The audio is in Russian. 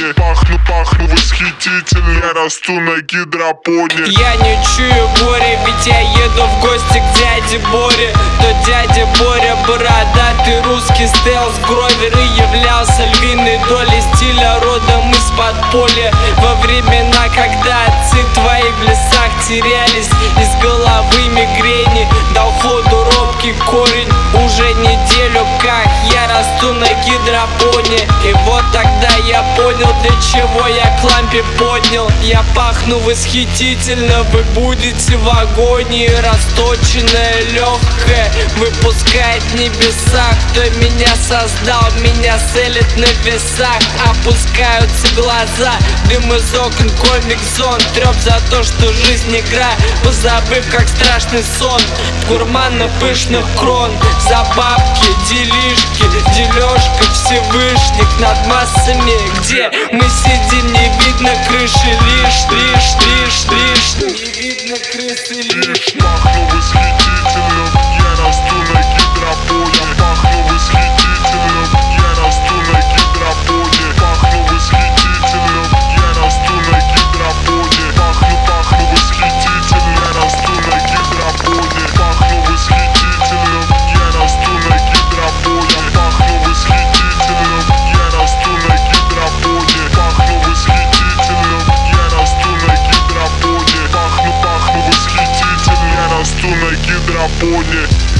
гидропоне Пахну, пахну восхитительно. Я расту на гидропоне. Я не чую горе, ведь я еду в гости к дяде Боре. То дядя Боря бородатый русский стелс Гровер и являлся львиной долей стиля родом из подполья. Во времена, когда отцы твои в лесах терялись Из головы мигрени доходу робкий корень Уже как расту на гидропоне. И вот тогда я понял, для чего я к лампе поднял. Я пахну восхитительно, вы будете в агонии. Расточенная, легкая, выпускает небеса. Кто меня создал, меня целит на весах. Опускаются глаза, дым из окон, комик-зон Треп за то, что жизнь игра, позабыв, как страшный сон. Гурмана пышных крон, за бабки, делишки, дележка гаишник над массами Где мы сидим, не видно крыши Лишь, лишь, лишь, лишь. Не видно крысы лишь. California.